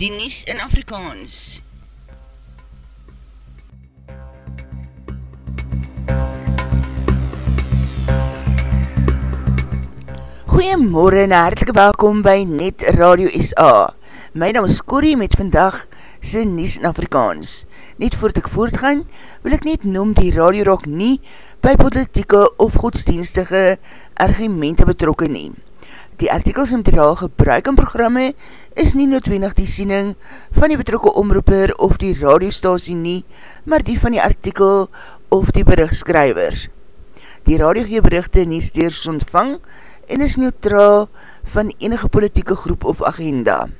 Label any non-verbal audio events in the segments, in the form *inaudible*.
die Nies in Afrikaans. Goeiemorgen en hartelike welkom by Net Radio SA. My naam is Corrie met vandag sy Nies in Afrikaans. Net voordat ek voortgaan, wil ek net noem die Radio Rock nie by politieke of godsdienstige argumente betrokken neem. Die artikels en materiaal gebruik in programme is nie noodwendig die siening van die betrokke omroeper of die radiostasie nie, maar die van die artikel of die berichtskrywer. Die radiogee berichte nie steers ontvang en is neutraal van enige politieke groep of agenda.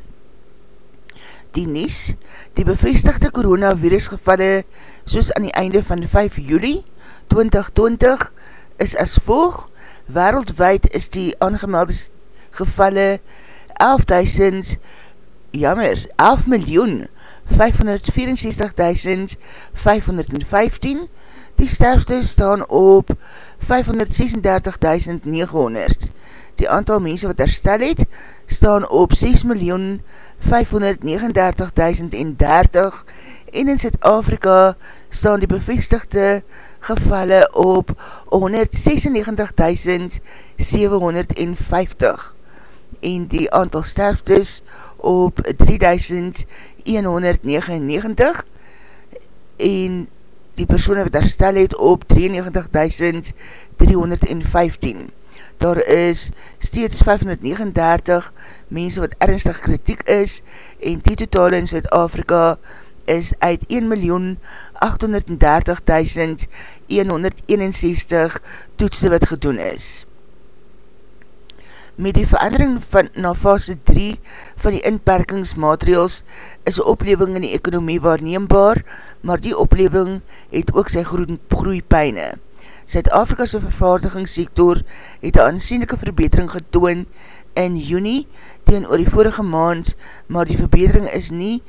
Die Nies, die bevestigde coronavirusgevalle soos aan die einde van 5 juli 2020 is as volg, wereldwijd is die aangemelde gevalle 11.000 jammer, 11 miljoen 564.515 die sterfte staan op 536.900 die aantal mense wat herstel het staan op 6.539.030 en in Zuid-Afrika staan die bevestigde gevalle op 196.750 en die aantal sterftes op 3199 en die persoon wat herstel het op 93.315. Daar is steeds 539 mense wat ernstig kritiek is en die totaal in Zuid-Afrika is uit 1.830.161 toetsen wat gedoen is met die verandering van na fase 3 van die inperkingsmaatregels is een opleving in die ekonomie waarneembaar, maar die opleving het ook sy groeipijne. Zuid-Afrika'se vervaardigingssektor het een aansienlijke verbetering getoon in juni teen oor die vorige maand, maar die verbetering is nie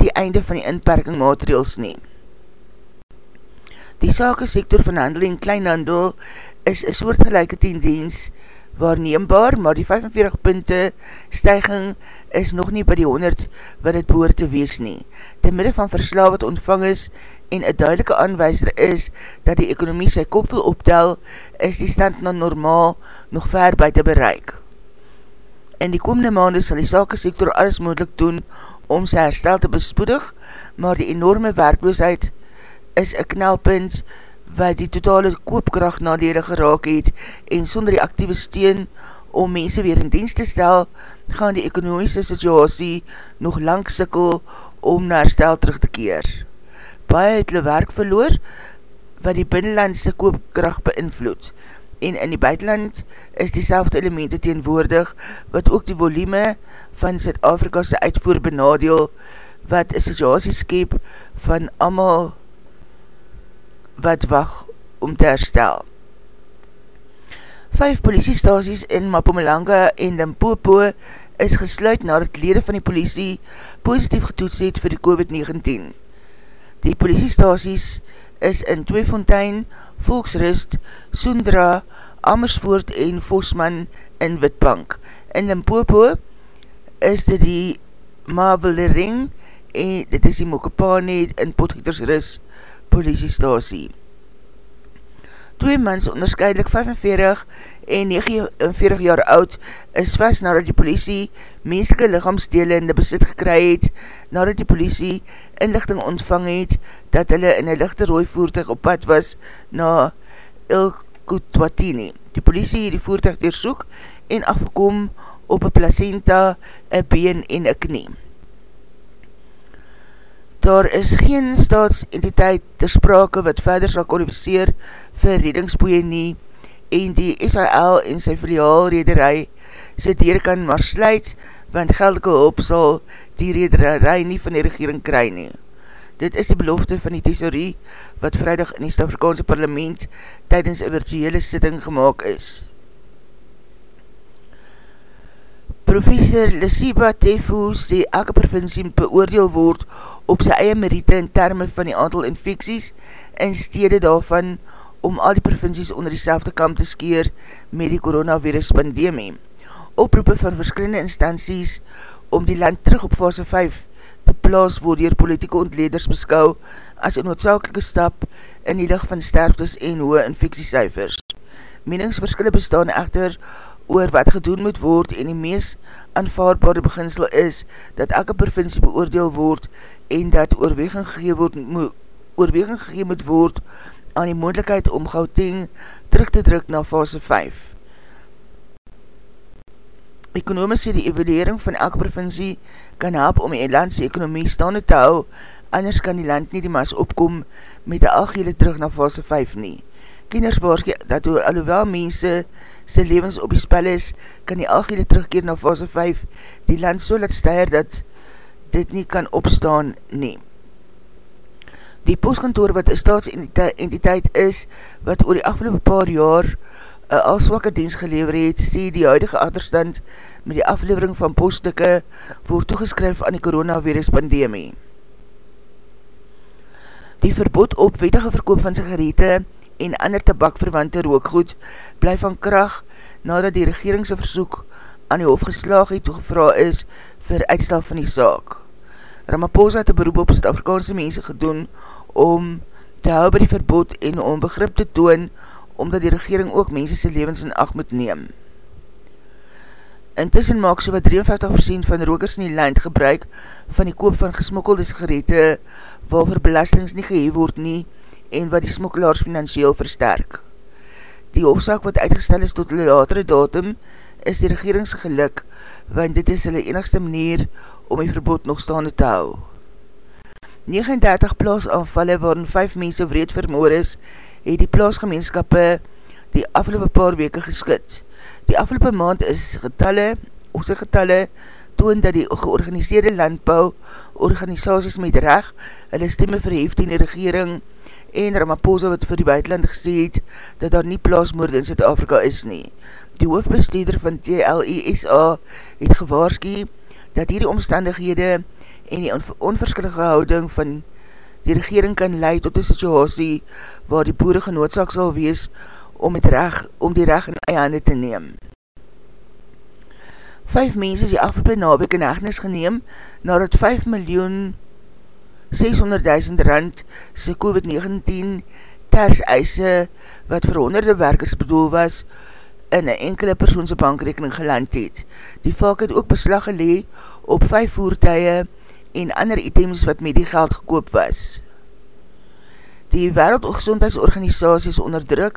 die einde van die inperkingmaatregels nie. Die sake sektor van handel en kleinhandel is een soortgelijke tendens waarneembaar, maar die 45 punte stijging is nog nie by die 100 wat het behoor te wees nie. Ten midde van verslaaf wat ontvang is en een duidelike aanwijzer is dat die ekonomie sy kop wil optel, is die stand na normaal nog ver by te bereik. In die komende maande sal die sake sektor alles moeilik doen om sy herstel te bespoedig, maar die enorme werkloosheid is een knelpunt wat die totale koopkracht nadele geraak het en sonder die actieve steen om mense weer in dienst te stel, gaan die ekonomische situasie nog lang sikkel om na herstel terug te keer. Baie het hulle werk verloor wat die binnenlandse koopkracht beïnvloed en in die buitenland is die selfde elemente teenwoordig wat ook die volume van Zuid-Afrika'se uitvoer benadeel wat een situasie skep van amal wat wacht om te herstel. Vijf politiestasies in Mapomalanga en Limpopo is gesluit na het lede van die politie positief getoets het vir die COVID-19. Die politiestasies is in Tweefontein, Volksrust, Soendra, Amersfoort en Vosman in Witbank. In Limpopo is dit die Mavelering en dit is die Mokopane in Potgietersrust politiestasie. Twee mans, onderscheidelik 45 en 49 jaar oud, is vast nadat die politie menselike lichaamsdele in die besit gekry het, nadat die politie inlichting ontvang het, dat hulle in een lichte rooi voertuig op pad was na Il Kutwatini. Die politie het die voertuig deursoek en afgekom op een placenta, een been en een knie. Daar is geen staatsentiteit ter sprake wat verder sal kwalificeer vir redingsboeie nie en die SHL en sy filiaal rederij sy dier kan maar sluit want geldelike hulp sal die rederij nie van die regering kry nie. Dit is die belofte van die thesaurie wat vrijdag in die Stafrikaanse parlement tydens een virtuele sitting gemaakt is. Professor Lesiba Tefu sê elke provincie beoordeel word op sy eie meriete in termen van die aantal infecties en stede daarvan om al die provincies onder die selfde kamp te skeer met die coronavirus pandemie. Oproepe van verskillende instanties om die land terug op fase 5 te plaas word dier politieke ontleders beskou as een noodzakelike stap in die licht van sterftes en hoë infectiecijfers. Meningsverskille bestaan echter oor wat gedoen moet word en die mees aanvaardbare beginsel is dat elke provincie beoordeel word en dat oorweging gegeen, word, mo, oorweging gegeen moet word aan die moeilijkheid om Gauteng terug te druk na fase 5. Ekonomies sê die evaluering van elke provincie kan help om die landse ekonomie staande te hou, anders kan die land nie die mas opkom met die algehele terug na fase 5 nie. Kieners waarske dat door alhoewel mense sy levens op die spel is, kan die algehele terugkeer na fase 5 die land so laat steier dat dit nie kan opstaan nie. Die postkantoor wat een staatsentiteit is, wat oor die afgelopen paar jaar een alswakke dienst gelever het, sê die huidige achterstand met die aflevering van poststukke word toegeskryf aan die coronavirus pandemie. Die verbod op wettige verkoop van sigarete en ander tabakverwante rookgoed bly van kracht nadat die regeringse versoek aan die hof geslaag het toegevra is vir uitstel van die saak. Ramaphosa het een beroep op Suid-Afrikaanse mense gedoen om te hou by die verbod en om begrip te toon omdat die regering ook mense sy levens in acht moet neem. Intussen maak so wat 53% van rokers in die land gebruik van die koop van gesmokkelde sigarette waarvoor belastings nie geheef word nie en wat die smokkelaars financieel versterk. Die hoofdzaak wat uitgestel is tot die latere datum is die regeringsgeluk want dit is hulle enigste manier om die verbod nog staande te hou. 39 plaasanvalle waarin 5 mense wreed vermoor is het die plaasgemeenskappe die afgelopen paar weke geskid. Die afgelopen maand is getalle, oose getalle, toon dat die georganiseerde landbouw organisaties met recht hulle stemme verheft in die regering en Ramaphosa wat vir die buitenland gesê het dat daar nie plaasmoord in Zuid-Afrika is nie. Die hoofbestuurder van TLISA het gewaarski dat hierdie omstandighede en die onverskillige houding van die regering kan leid tot die situasie waar die boere genoodzaak sal wees om, het reg, om die reg in eie hande te neem. Vijf mense is die afgelopen naweek in hegnis geneem nadat 5 miljoen 600.000 rand sy COVID-19 ters eise wat vir honderde werkers bedoel was in een enkele persoonse bankrekening geland het. Die valk het ook beslag gelee op 5 voertuie en ander items wat met die geld gekoop was. Die Wereldgezondheidsorganisatie is onder druk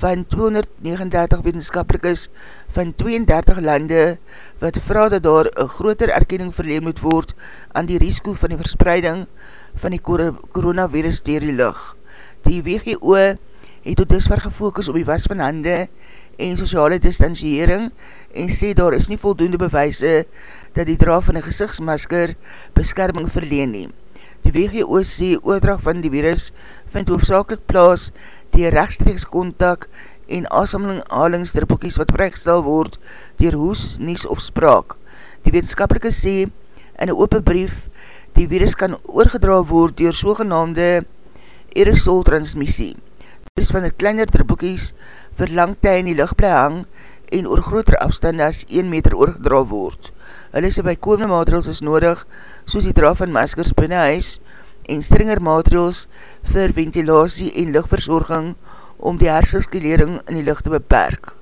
van 239 wetenskapelikes van 32 lande wat vraag dat daar een groter erkenning verleen moet word aan die risiko van die verspreiding van die coronavirus dier die lucht. Die WGO het tot disver gefokus op die was van hande en sociale distansiering en sê daar is nie voldoende bewijse dat die dra van een gezichtsmasker beskerming verleen nie. Die WGO sê oordrag van die virus vind hoofdzakelik plaas die rechtstreeks kontak en asamling halingsdruppelkies wat vrygestel word dier hoes, nies of spraak. Die wetenskapelike sê in een open brief die virus kan oorgedra word dier sogenaamde aerosol transmissie. Dit is van die kleiner druppelkies vir lang ty in die lucht bly hang en oor groter afstand as 1 meter oorgedra word. Hulle sê by komende maatregels is nodig, soos die dra van maskers binnen huis en strenger maatregels vir ventilatie en lichtverzorging om die hersirkulering in die licht te beperk.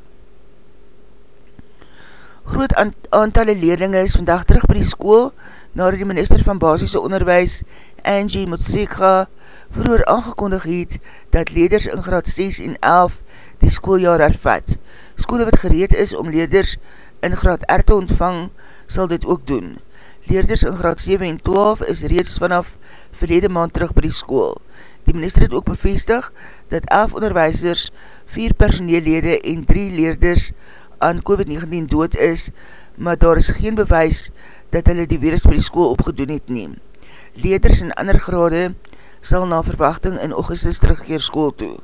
Groot aantallen leerlinge is vandag terug by die school, nadat die minister van basisse onderwijs, Angie Motseka, vroeger aangekondig het, dat leders in graad 6 en 11 die schooljaar hervat. Skole wat gereed is om leerders in graad R te ontvang, sal dit ook doen. Leerders in graad 7 en 12 is reeds vanaf verlede maand terug by die school. Die minister het ook bevestig dat 11 onderwijsers, 4 personeellede en 3 leerders aan COVID-19 dood is, maar daar is geen bewys dat hulle die virus by die school opgedoen het neem. Leerders in ander grade sal na verwachting in augustus terugkeer school toe.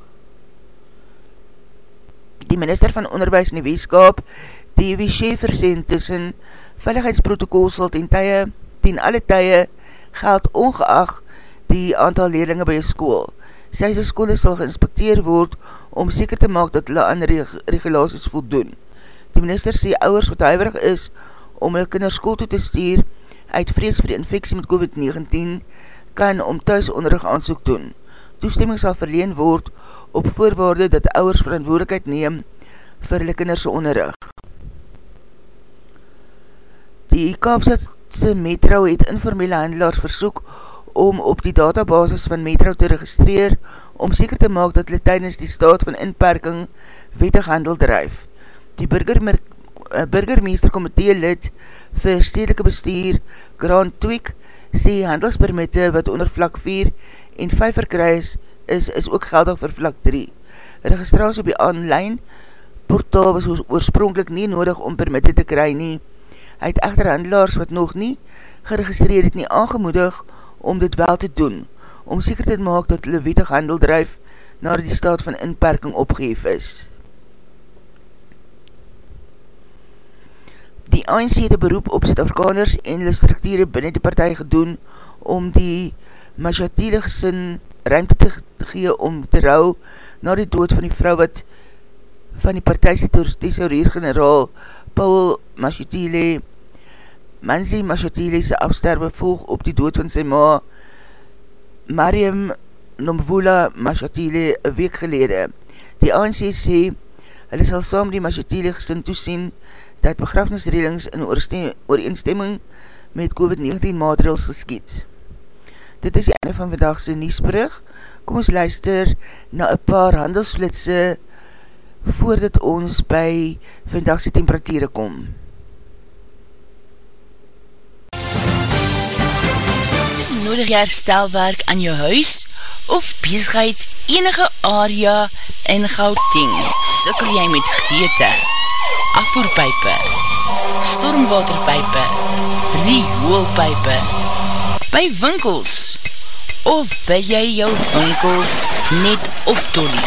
Die minister van onderwijs in die weeskap, D.W. Schaefer sê intussen, veiligheidsprotokol sal ten tye, ten alle tye, geld ongeacht die aantal leerlinge by die school. Sy sy skole sal geinspekteer word om seker te maak dat hulle aan reg regulaties voldoen. Die minister sê ouwers wat huiverig is om hulle kinders school toe te stuur uit vrees vir die infectie met COVID-19 kan om thuis onderrug aansoek doen. Toestemming sal verleen word op voorwaarde dat ouwers verantwoordelikheid neem vir hulle kinderse onderrug. Die Kaapstadse Metro het informele handelaars versoek om op die databasis van Metro te registreer om seker te maak dat hulle tydens die staat van inperking wettig handel drijf. Die burgermer, uh, burgermeesterkomitee lid vir stedelike bestuur Grant Tweak sê handelspermitte wat onder vlak 4 en 5 verkryis is, is ook geldig vir vlak 3. Registratie op die online portaal was oorspronkelijk nie nodig om permitte te kry nie. Hy het echter handelaars wat nog nie geregistreerd het nie aangemoedig om dit wel te doen, om seker te maak dat hulle wetig handel drijf na die staat van inperking opgeheef is. Die ANC het een beroep op Zuid-Afrikaners en hulle structure binnen die partij gedoen om die Majatile gesin ruimte te gee om te rouw na die dood van die vrou wat van die partijse thesaurier-generaal Paul Majatile Manzi Majatile sy afsterbe volg op die dood van sy ma Mariam Nomvula Majatile een week gelede. Die ANC sê, hulle sal saam die Majatile gesin toesien dat begrafnisredings in ooreenstemming met COVID-19 maatregels geskiet. Dit is die einde van vandagse Niesbrug. Kom ons luister na een paar handelsflitse voordat ons by vandagse temperatuur kom. Nodig jy herstelwerk aan jou huis of bezigheid enige area in Gauteng? Sikkel jy met geëte? afvoerpijpe, stormwaterpijpe, rioolpijpe, by winkels, of wil jy jou winkel net optolie,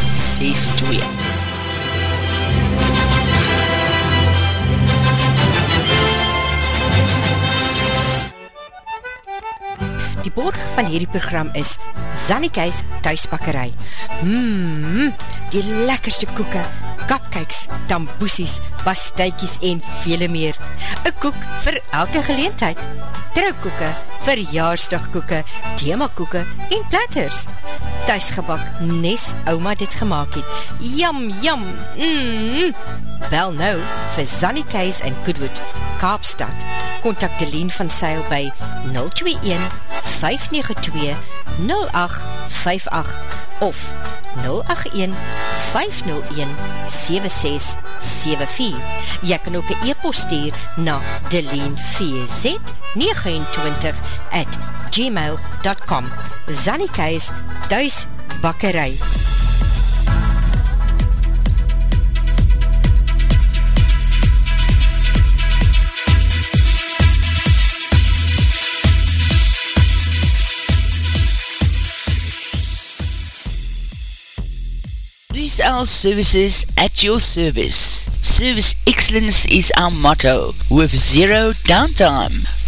Die borg van hierdie program is Zannikeis Thuisbakkerij. Mmm, die lekkerste koeken kapkijks, tamboesies, pasteikies en vele meer. Een koek vir elke geleentheid. Trouwkoeken, verjaarsdagkoeken, themakoeken en platters. Thuisgebak, nes oma dit gemaakt het. Jam, jam, mmm. Bel nou vir Zanny Keis en Goodwood, Kaapstad. Contact de Leen van Seil by 021 592 0858 of 081 501 7674. Jy kan ook een e-post stuur na deleenvz29 at gmail.com Zannikeis Bakkerij. Our services at your service. Service excellence is our motto. With zero downtime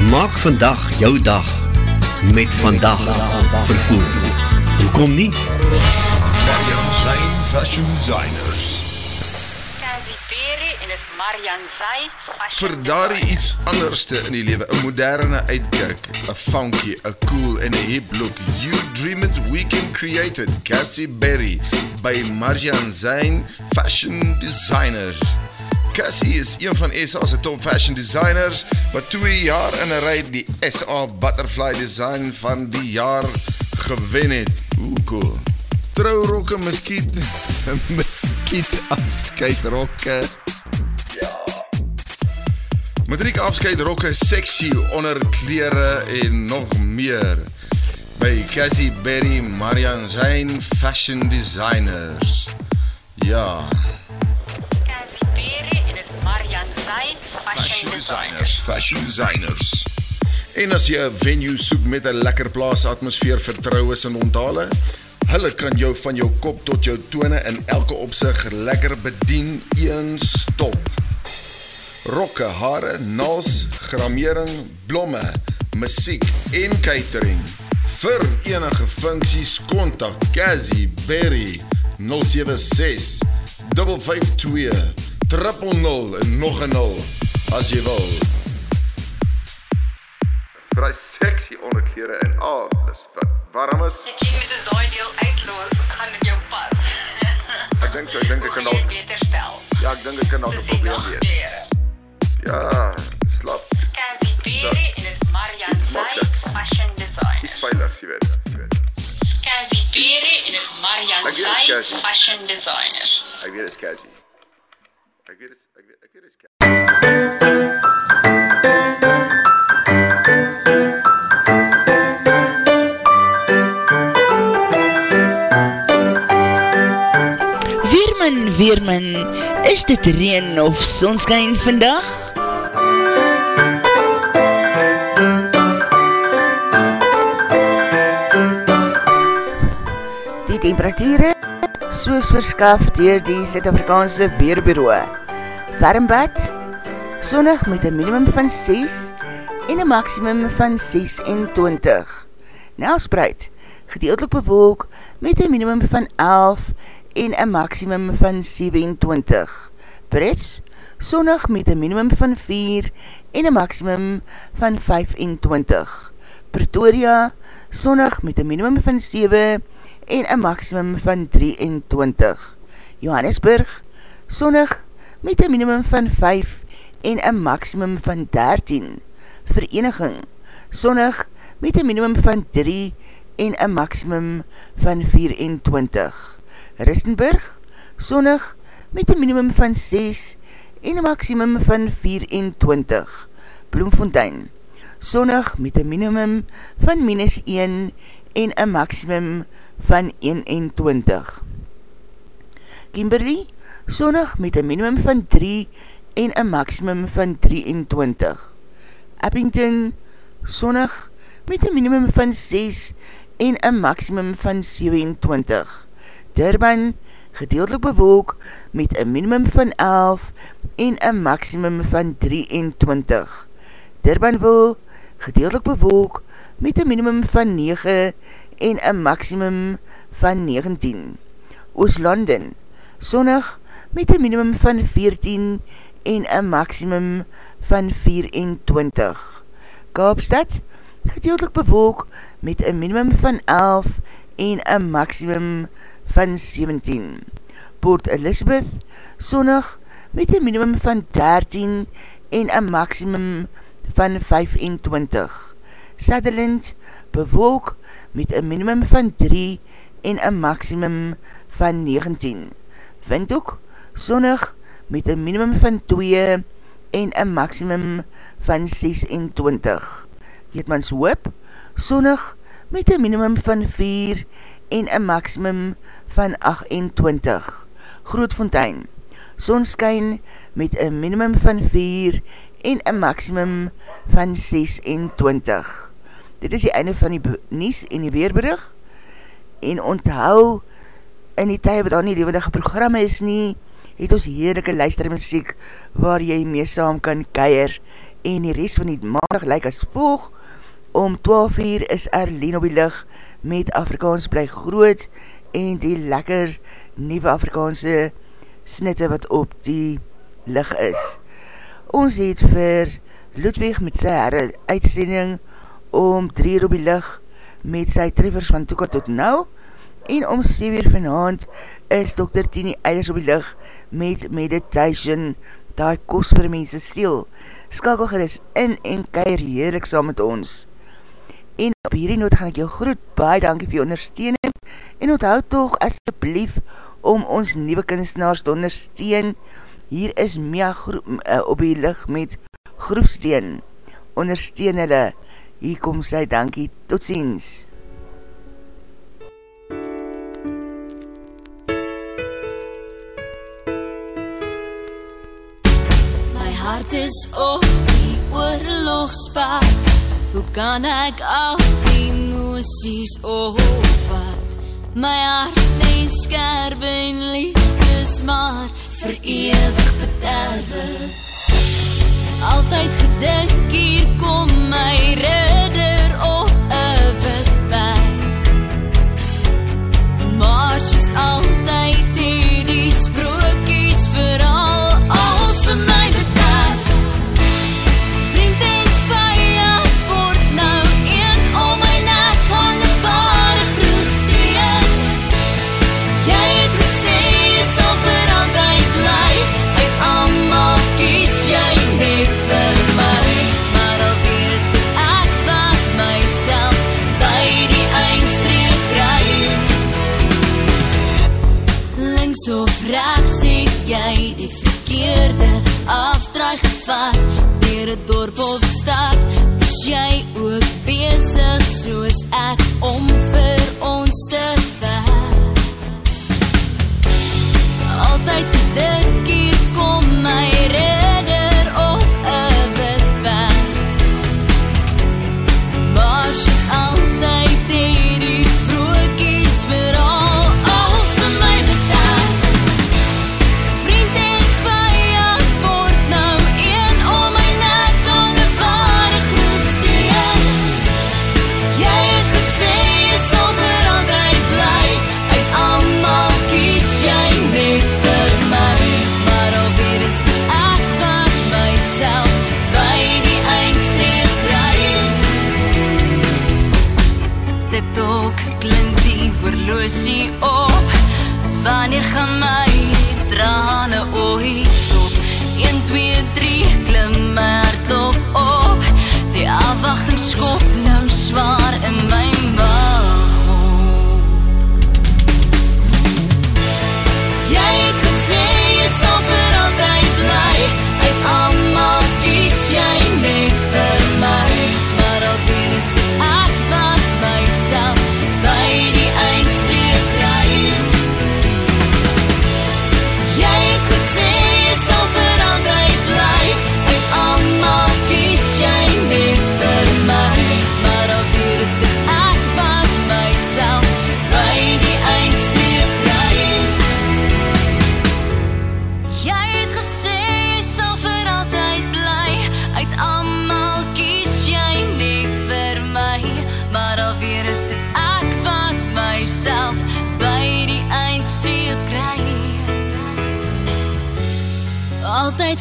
Maak vandag jou dag met vandag vervoer. Hoekom nie? Marian Zijn Fashion Designers. Vir daardie iets anderste in die lewe, 'n moderne uitkyk, 'n funky, 'n cool en 'n hip look. You dream it, we can create it. Cassie Berry by Marian Zijn Fashion Designers. Cassie is een van SA se top fashion designers wat 2 jaar in 'n ry die SA Butterfly Design van die jaar gewen het. Hoe cool. Trourokke, muskiet, *laughs* muskiet afskeidrokke. Ja. Matriek afskeidrokke, sexy onderklere en nog meer by Cassie Berry Marian Zain Fashion Designers. Ja. Fashion designers, fashion designers. En as jy 'n venue soek met 'n lekker plaas atmosfeer, vertroues en onthale, hulle kan jou van jou kop tot jou tone in elke opsig lekker bedien een stop. Rokke, hare, nails, gramering, blomme, musiek en catering. Vir enige funksies kontak Cassie Berry 076 552 000 en nog 'n 0 as jy wil. Vir hy sexy onderklere en alles wat warm is. Ek sien met 'n daai deel uitloop, gaan dit jou pas. Ek dink so, ek dink ek kan dalk dalk beter stel. ja, ek dink ek kan dalk 'n probleem wees. Ja, slap. Cassie Berry en dit Marian Iets Zay maklik. Fashion Iets Designers. veilig, jy weet. Jy weet. Cassie Berry en dit Marian Ek weet Zay Cassie. Fashion Designers. Ek weet dit is Cassie. Ek weet dit is- ek weet ek weet dit is Cassie. Weermin, Weermin, is dit reen of sonskijn vandag? Die temperatuur soos verskaf dier die Zuid-Afrikaanse Weerbureau. Warmbad, sonnig met een minimum van 6 en een maximum van 26. Nelspreid, gedeeltelik bewolk met een minimum van 11 en een maximum van 27. Brits, sonnig met een minimum van 4 en een maximum van 25. Pretoria, sonnig met een minimum van 7 en een maximum van 23. Johannesburg, sonnig met een minimum van 5 en een maximum van 13. Vereniging, sonnig met een minimum van 3 en een maximum van 24. Ristenburg, sonnig met een minimum van 6 en een maximum van 24. Bloemfontein, sonnig met een minimum van minus 1 en een maximum van 21. Kimberley, sonnig met een minimum van 3 en een maximum van 23. Abington, sonnig met een minimum van 6 en een maximum van 27. Durban, gedeeltelik bewolk met een minimum van 11 en een maximum van 23. Durbanville, gedeeltelik bewolk met een minimum van 9 en een maximum van 19. Ooslanden, sonnig met een minimum van 14 en een maximum van 24. Kaapstad, gedeeltelik bewolk met een minimum van 11 en een maximum van 17. Port Elizabeth, sonnig met een minimum van 13 en een maximum van 25. Sutherland, bewolk met een minimum van 3 en een maximum van 19. Windhoek, sonnig met een minimum van 2 en een maximum van 26. Keetmans hoop, sonnig met een minimum van 4 en een maximum van 28. Grootfontein, sonskyn met een minimum van 4 en een maximum van 26. Dit is die einde van die nies en die weerbrug. En onthou, in die tyd wat daar nie levendige programme is nie, het ons heerlijke luistermuziek waar jy mee saam kan keier. En die rest van die maandag lyk as volg, om 12 uur is Arlene op die licht met Afrikaans bly groot en die lekker nieuwe Afrikaanse snitte wat op die licht is. Ons het vir Ludwig met sy herre uitsending om 3 uur op die licht met sy treffers van toeka tot nou en om 7 uur vanavond is Dr. Tini Eilers op die licht met meditation die kos vir mense siel. Skakel geris in en keir heerlik saam met ons. En op hierdie noot gaan ek jou groet, baie dankie vir jou ondersteuning en onthoud toch asjeblief om ons nieuwe kunstenaars te ondersteun. Hier is Mia groep, uh, op die licht met groepsteen. Ondersteun hulle. Hier kom sy, dankie. Tot ziens. Is op die oorlogspaard Hoe kan ek al die moesies opvat? My hart lees skerp en liefdes maar vir ewig bederwe. Altyd gedink hier kom my redder horlosie op. Wanneer gaan my trane ooit stop? 1, 2, 3, klim my hartklop op. Die afwachting skop nou zwaar in my maag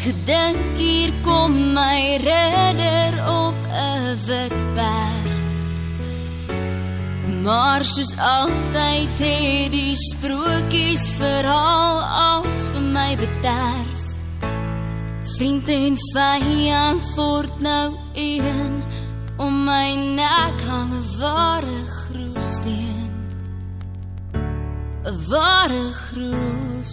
gedink hier kom my redder op 'n wit perd Maar soos altyd het die sprokies verhaal als vir my bederf. Vriend en vyand word nou een Om my nek hang 'n ware groefsteen 'n Ware groefsteen